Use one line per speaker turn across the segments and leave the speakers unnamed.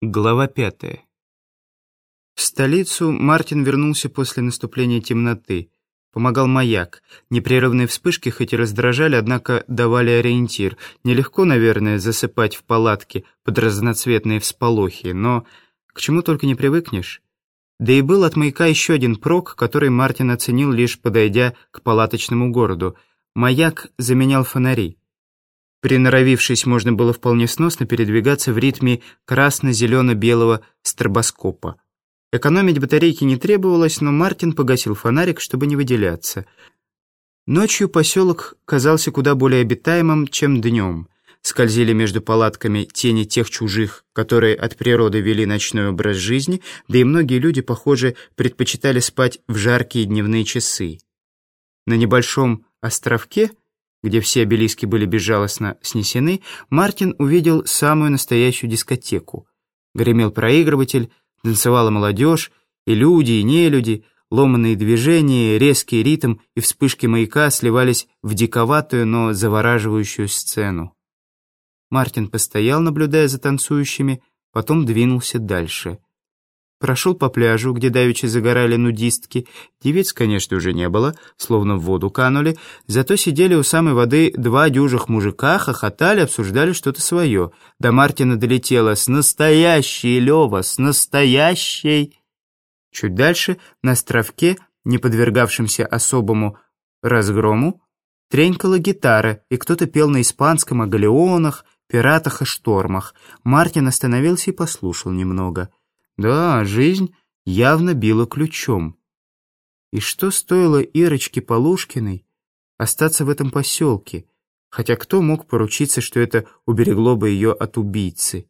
Глава пятая. В столицу Мартин вернулся после наступления темноты. Помогал маяк. Непрерывные вспышки хоть и раздражали, однако давали ориентир. Нелегко, наверное, засыпать в палатке под разноцветные всполохи, но к чему только не привыкнешь. Да и был от маяка еще один прок, который Мартин оценил, лишь подойдя к палаточному городу. Маяк заменял фонари. Приноровившись, можно было вполне сносно передвигаться в ритме красно-зелено-белого стробоскопа. Экономить батарейки не требовалось, но Мартин погасил фонарик, чтобы не выделяться. Ночью поселок казался куда более обитаемым, чем днем. Скользили между палатками тени тех чужих, которые от природы вели ночной образ жизни, да и многие люди, похоже, предпочитали спать в жаркие дневные часы. На небольшом островке — где все обелиски были безжалостно снесены, Мартин увидел самую настоящую дискотеку. Гремел проигрыватель, танцевала молодежь, и люди, и нелюди, ломанные движения, резкий ритм и вспышки маяка сливались в диковатую, но завораживающую сцену. Мартин постоял, наблюдая за танцующими, потом двинулся дальше — Прошел по пляжу, где давеча загорали нудистки. Девиц, конечно, уже не было, словно в воду канули. Зато сидели у самой воды два дюжих мужика, хохотали, обсуждали что-то свое. До Мартина долетело «С настоящей, Лева, с настоящей!» Чуть дальше, на островке, не подвергавшемся особому разгрому, тренькала гитара, и кто-то пел на испанском о галеонах, пиратах и штормах. Мартин остановился и послушал немного — да, жизнь явно била ключом. И что стоило Ирочке Полушкиной остаться в этом поселке, хотя кто мог поручиться, что это уберегло бы ее от убийцы?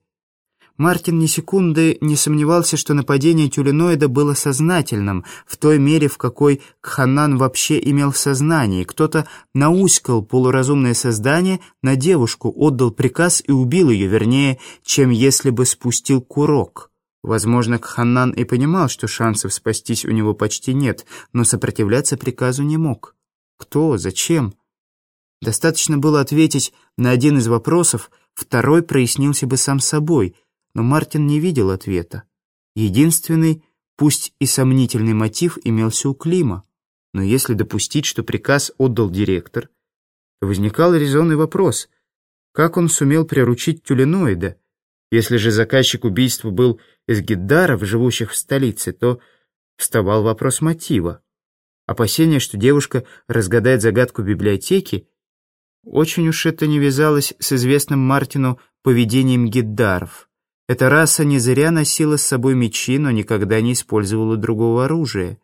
Мартин ни секунды не сомневался, что нападение тюленоида было сознательным, в той мере, в какой Кханан вообще имел сознание. Кто-то науськал полуразумное создание на девушку, отдал приказ и убил ее, вернее, чем если бы спустил курок. Возможно, Кханнан и понимал, что шансов спастись у него почти нет, но сопротивляться приказу не мог. Кто? Зачем? Достаточно было ответить на один из вопросов, второй прояснился бы сам собой, но Мартин не видел ответа. Единственный, пусть и сомнительный мотив имелся у Клима. Но если допустить, что приказ отдал директор, то возникал резонный вопрос, как он сумел приручить тюленоида, если же заказчик убийства был из гиддаров, живущих в столице, то вставал вопрос мотива. Опасение, что девушка разгадает загадку библиотеки, очень уж это не вязалось с известным Мартину поведением гиддаров. Эта раса не зря носила с собой мечи, но никогда не использовала другого оружия.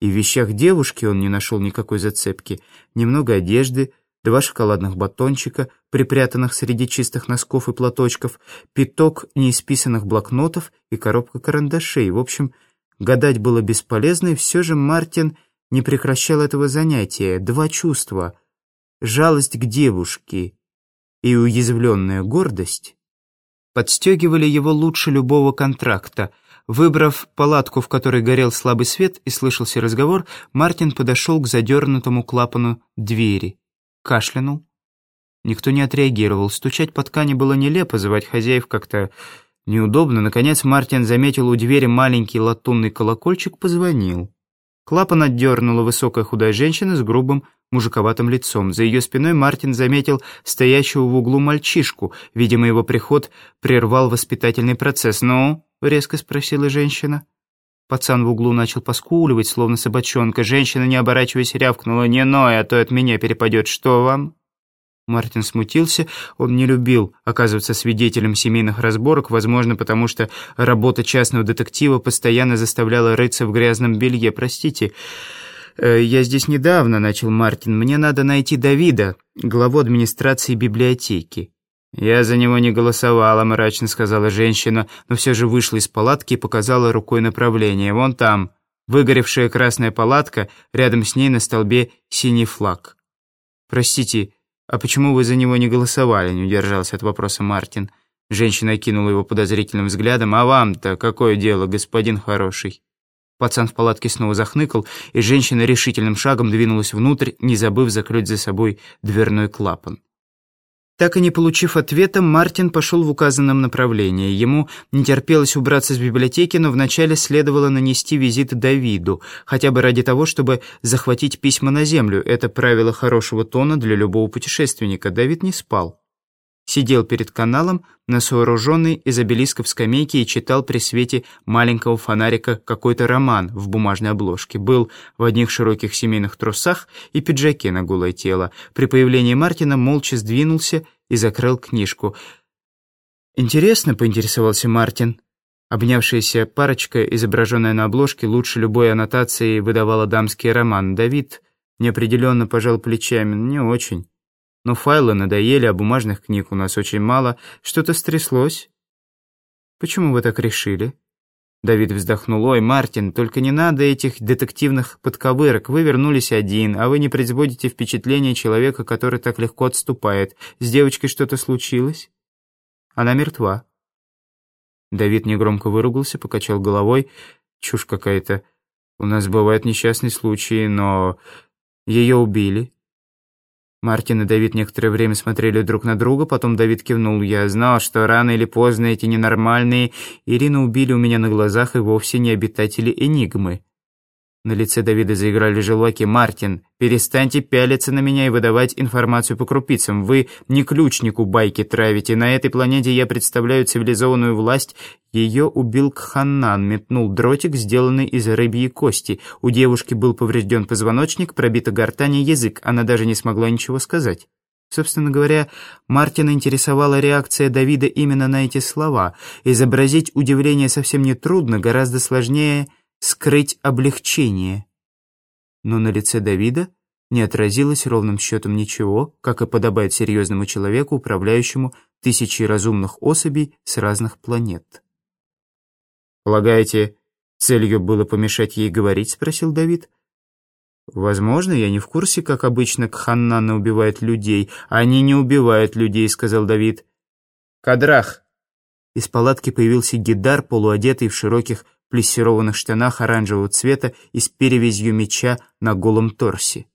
И в вещах девушки он не нашел никакой зацепки. Немного одежды, два шоколадных батончика, припрятанных среди чистых носков и платочков, пяток неисписанных блокнотов и коробка карандашей. В общем, гадать было бесполезно, и все же Мартин не прекращал этого занятия. Два чувства — жалость к девушке и уязвленная гордость — подстегивали его лучше любого контракта. Выбрав палатку, в которой горел слабый свет и слышался разговор, Мартин подошел к задернутому клапану двери кашлянул. Никто не отреагировал. Стучать по ткани было нелепо, звать хозяев как-то неудобно. Наконец Мартин заметил у двери маленький латунный колокольчик, позвонил. Клапан отдернула высокая худая женщина с грубым мужиковатым лицом. За ее спиной Мартин заметил стоящего в углу мальчишку. Видимо, его приход прервал воспитательный процесс. «Ну?» — резко спросила женщина. Пацан в углу начал поскуливать, словно собачонка. Женщина, не оборачиваясь, рявкнула. «Не ной, а то от меня перепадет. Что вам?» Мартин смутился. Он не любил оказываться свидетелем семейных разборок, возможно, потому что работа частного детектива постоянно заставляла рыться в грязном белье. «Простите, э, я здесь недавно», — начал Мартин. «Мне надо найти Давида, главу администрации библиотеки». «Я за него не голосовала», — мрачно сказала женщина, но все же вышла из палатки и показала рукой направление. «Вон там, выгоревшая красная палатка, рядом с ней на столбе синий флаг». «Простите, а почему вы за него не голосовали?» — не удержался от вопроса Мартин. Женщина кинула его подозрительным взглядом. «А вам-то какое дело, господин хороший?» Пацан в палатке снова захныкал, и женщина решительным шагом двинулась внутрь, не забыв закрыть за собой дверной клапан. Так и не получив ответа, Мартин пошел в указанном направлении. Ему не терпелось убраться с библиотеки, но вначале следовало нанести визит Давиду, хотя бы ради того, чтобы захватить письма на землю. Это правило хорошего тона для любого путешественника. Давид не спал сидел перед каналом на сооруженной из обелисков скамейке и читал при свете маленького фонарика какой-то роман в бумажной обложке. Был в одних широких семейных трусах и пиджаке на голое тело. При появлении Мартина молча сдвинулся и закрыл книжку. «Интересно», — поинтересовался Мартин. Обнявшаяся парочка, изображенная на обложке, лучше любой аннотации выдавала дамский роман. Давид неопределенно пожал плечами. «Не очень». Но файлы надоели, а бумажных книг у нас очень мало. Что-то стряслось. Почему вы так решили? Давид вздохнул. «Ой, Мартин, только не надо этих детективных подковырок. Вы вернулись один, а вы не производите впечатление человека, который так легко отступает. С девочкой что-то случилось? Она мертва». Давид негромко выругался, покачал головой. «Чушь какая-то. У нас бывают несчастные случаи, но ее убили. Мартин и Давид некоторое время смотрели друг на друга, потом Давид кивнул. «Я знал, что рано или поздно эти ненормальные Ирину убили у меня на глазах и вовсе не обитатели Энигмы». На лице Давида заиграли желваки. «Мартин, перестаньте пялиться на меня и выдавать информацию по крупицам. Вы не ключнику байки травите. На этой планете я представляю цивилизованную власть. Ее убил Кханнан, метнул дротик, сделанный из рыбьей кости. У девушки был поврежден позвоночник, пробита гортань и язык. Она даже не смогла ничего сказать». Собственно говоря, Мартина интересовала реакция Давида именно на эти слова. Изобразить удивление совсем не трудно, гораздо сложнее – скрыть облегчение. Но на лице Давида не отразилось ровным счетом ничего, как и подобает серьезному человеку, управляющему тысячей разумных особей с разных планет. «Полагаете, целью было помешать ей говорить?» — спросил Давид. «Возможно, я не в курсе, как обычно Кханнана убивает людей. Они не убивают людей», — сказал Давид. «Кадрах!» Из палатки появился гидар, полуодетый в широких плессированных штанах оранжевого цвета и с перевязью меча на голом торсе.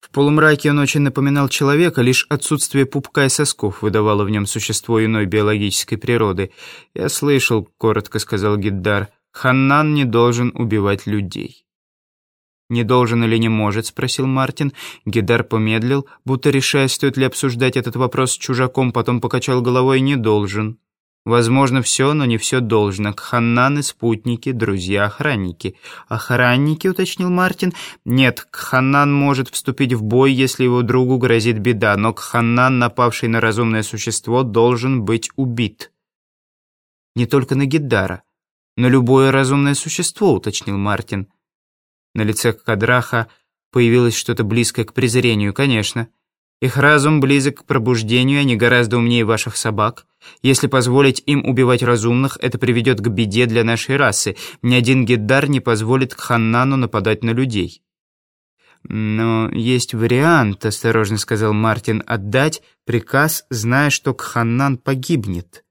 В полумраке он очень напоминал человека, лишь отсутствие пупка и сосков выдавало в нем существо иной биологической природы. «Я слышал», — коротко сказал Гиддар, — «Ханнан не должен убивать людей». «Не должен или не может?» — спросил Мартин. Гидар помедлил, будто решая, стоит ли обсуждать этот вопрос с чужаком, потом покачал головой «не должен». Возможно, все, но не все должно. Кханнаны, спутники, друзья, охранники. Охранники, уточнил Мартин. Нет, Кханнан может вступить в бой, если его другу грозит беда, но Кханнан, напавший на разумное существо, должен быть убит. Не только на Гиддара, но любое разумное существо, уточнил Мартин. На лице Кадраха появилось что-то близкое к презрению, конечно. Их разум близок к пробуждению, они гораздо умнее ваших собак. Если позволить им убивать разумных, это приведет к беде для нашей расы. Ни один гиддар не позволит Кханнану нападать на людей». «Но есть вариант», — осторожно сказал Мартин, — «отдать приказ, зная, что Кханнан погибнет».